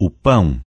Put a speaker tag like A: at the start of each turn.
A: o pão.